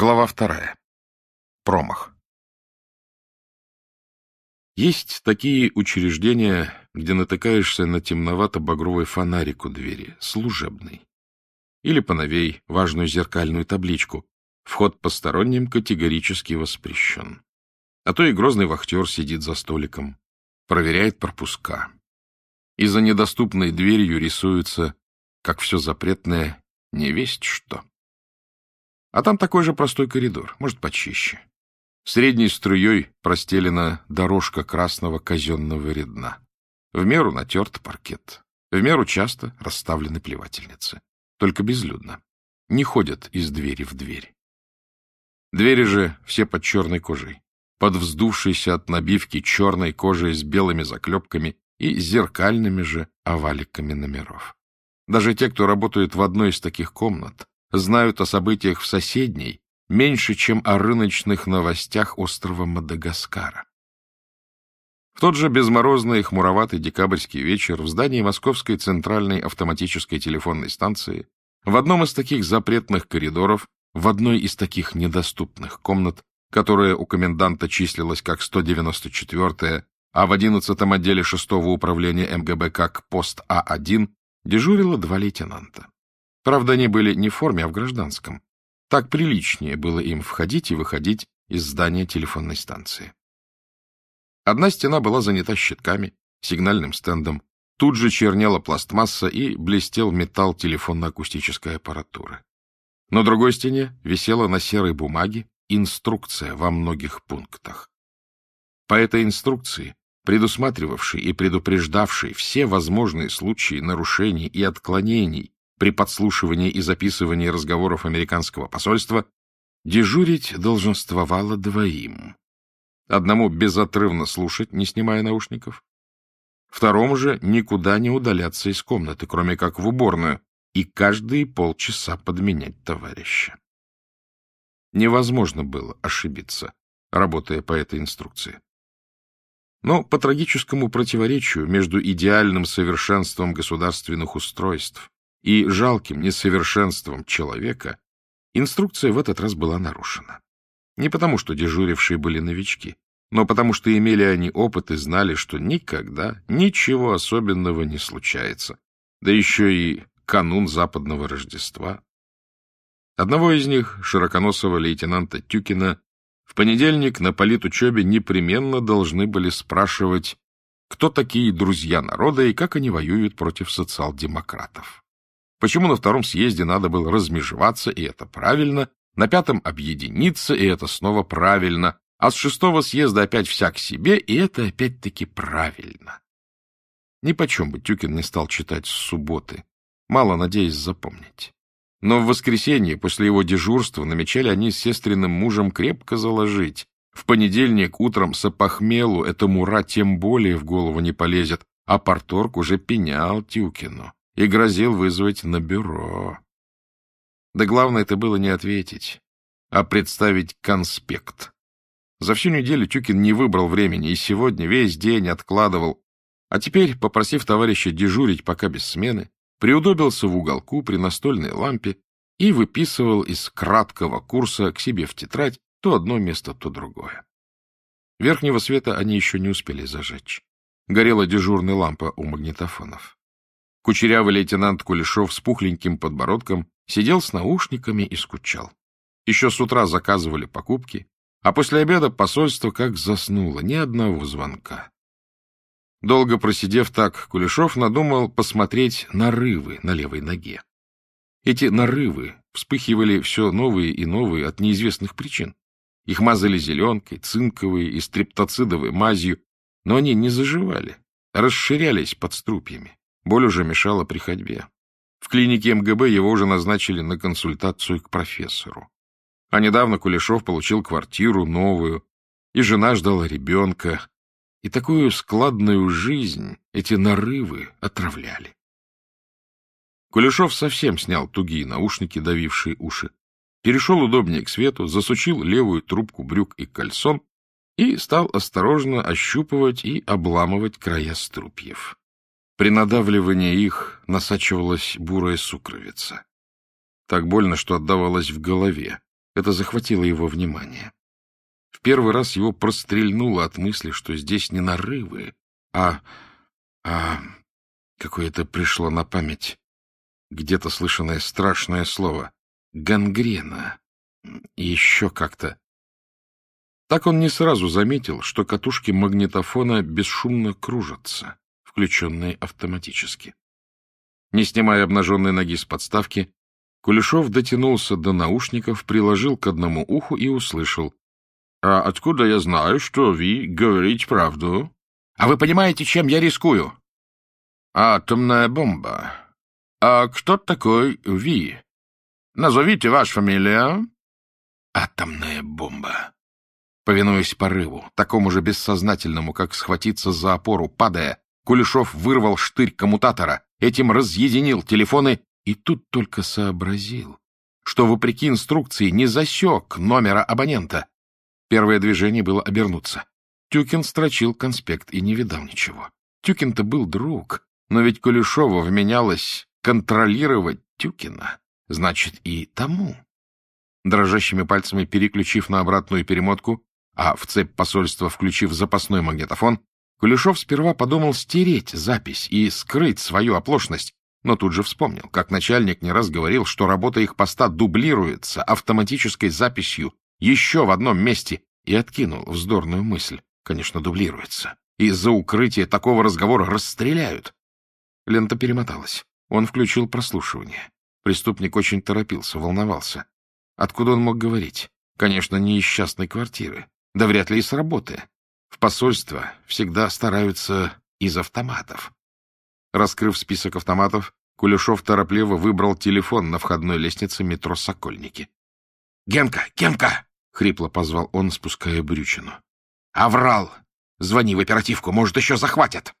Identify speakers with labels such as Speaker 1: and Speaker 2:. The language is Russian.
Speaker 1: Глава вторая. Промах. Есть такие учреждения, где натыкаешься на темновато-багровый фонарик у двери, служебный. Или поновей важную зеркальную табличку. Вход посторонним категорически воспрещен. А то и грозный вахтер сидит за столиком, проверяет пропуска. И за недоступной дверью рисуется, как все запретное, не весть что. А там такой же простой коридор, может, почище. Средней струей простелена дорожка красного казенного редна. В меру натерт паркет. В меру часто расставлены плевательницы. Только безлюдно. Не ходят из двери в дверь. Двери же все под черной кожей. Под вздувшейся от набивки черной кожей с белыми заклепками и зеркальными же оваликами номеров. Даже те, кто работает в одной из таких комнат, знают о событиях в соседней меньше, чем о рыночных новостях острова Мадагаскара. В тот же безморозный хмуроватый декабрьский вечер в здании Московской центральной автоматической телефонной станции в одном из таких запретных коридоров, в одной из таких недоступных комнат, которая у коменданта числилась как 194-я, а в 11-м отделе 6-го управления МГБ как пост А1, дежурило два лейтенанта. Правда, они были не в форме, а в гражданском. Так приличнее было им входить и выходить из здания телефонной станции. Одна стена была занята щитками, сигнальным стендом. Тут же чернела пластмасса и блестел металл телефонно-акустической аппаратуры. На другой стене висела на серой бумаге инструкция во многих пунктах. По этой инструкции, предусматривавшей и предупреждавшей все возможные случаи нарушений и отклонений при подслушивании и записывании разговоров американского посольства дежурить долженствовало двоим. Одному безотрывно слушать, не снимая наушников. Второму же никуда не удаляться из комнаты, кроме как в уборную, и каждые полчаса подменять товарища. Невозможно было ошибиться, работая по этой инструкции. Но по трагическому противоречию между идеальным совершенством государственных устройств и жалким несовершенством человека, инструкция в этот раз была нарушена. Не потому, что дежурившие были новички, но потому, что имели они опыт и знали, что никогда ничего особенного не случается, да еще и канун западного Рождества. Одного из них, широконосого лейтенанта Тюкина, в понедельник на политучебе непременно должны были спрашивать, кто такие друзья народа и как они воюют против социал-демократов. Почему на втором съезде надо было размежеваться, и это правильно, на пятом объединиться, и это снова правильно, а с шестого съезда опять всяк себе, и это опять-таки правильно. Ни почем бы Тюкин не стал читать с субботы, мало надеясь запомнить. Но в воскресенье, после его дежурства, намечали они с сестренным мужем крепко заложить. В понедельник утром сапохмелу эта мура тем более в голову не полезет, а порторг уже пенял Тюкину и грозил вызвать на бюро. Да главное это было не ответить, а представить конспект. За всю неделю Тюкин не выбрал времени и сегодня весь день откладывал, а теперь, попросив товарища дежурить пока без смены, приудобился в уголку при настольной лампе и выписывал из краткого курса к себе в тетрадь то одно место, то другое. Верхнего света они еще не успели зажечь. Горела дежурная лампа у магнитофонов. Кучерявый лейтенант Кулешов с пухленьким подбородком сидел с наушниками и скучал. Еще с утра заказывали покупки, а после обеда посольство как заснуло, ни одного звонка. Долго просидев так, Кулешов надумал посмотреть нарывы на левой ноге. Эти нарывы вспыхивали все новые и новые от неизвестных причин. Их мазали зеленкой, цинковой и стрептоцидовой мазью, но они не заживали, расширялись под струпьями. Боль уже мешала при ходьбе. В клинике МГБ его уже назначили на консультацию к профессору. А недавно Кулешов получил квартиру новую, и жена ждала ребенка. И такую складную жизнь эти нарывы отравляли. Кулешов совсем снял тугие наушники, давившие уши, перешел удобнее к свету, засучил левую трубку брюк и кальсон и стал осторожно ощупывать и обламывать края струпьев. При надавливании их насачивалась бурая сукровица. Так больно, что отдавалось в голове, Это захватило его внимание. В первый раз его прострельнуло от мысли, что здесь не нарывы, а... а... Какое-то пришло на память где-то слышанное страшное слово. Гангрена. И еще как-то. Так он не сразу заметил, что катушки магнитофона бесшумно кружатся, включенные автоматически. Не снимая обнаженной ноги с подставки, Кулешов дотянулся до наушников, приложил к одному уху и услышал. — А откуда я знаю, что вы говорите правду? — А вы понимаете, чем я рискую? — Атомная бомба. А кто такой Ви? Назовите вашу фамилию. Атомная бомба. Повинуясь порыву, такому же бессознательному, как схватиться за опору, падая, Кулешов вырвал штырь коммутатора, этим разъединил телефоны и тут только сообразил, что, вопреки инструкции, не засек номера абонента. Первое движение было обернуться. Тюкин строчил конспект и не видал ничего. Тюкин-то был друг, но ведь Кулешова вменялось контролировать Тюкина, значит, и тому. Дрожащими пальцами переключив на обратную перемотку, а в цепь посольства включив запасной магнитофон, Кулешов сперва подумал стереть запись и скрыть свою оплошность, но тут же вспомнил, как начальник не раз говорил, что работа их поста дублируется автоматической записью еще в одном месте, и откинул вздорную мысль. Конечно, дублируется. Из-за укрытия такого разговора расстреляют. Лента перемоталась. Он включил прослушивание. Преступник очень торопился, волновался. Откуда он мог говорить? Конечно, не из частной квартиры. Да вряд ли и с работы. В посольство всегда стараются из автоматов. Раскрыв список автоматов, Кулешов торопливо выбрал телефон на входной лестнице метро «Сокольники». — Генка! Генка! — хрипло позвал он, спуская брючину. — Аврал! Звони в оперативку, может, еще захватят!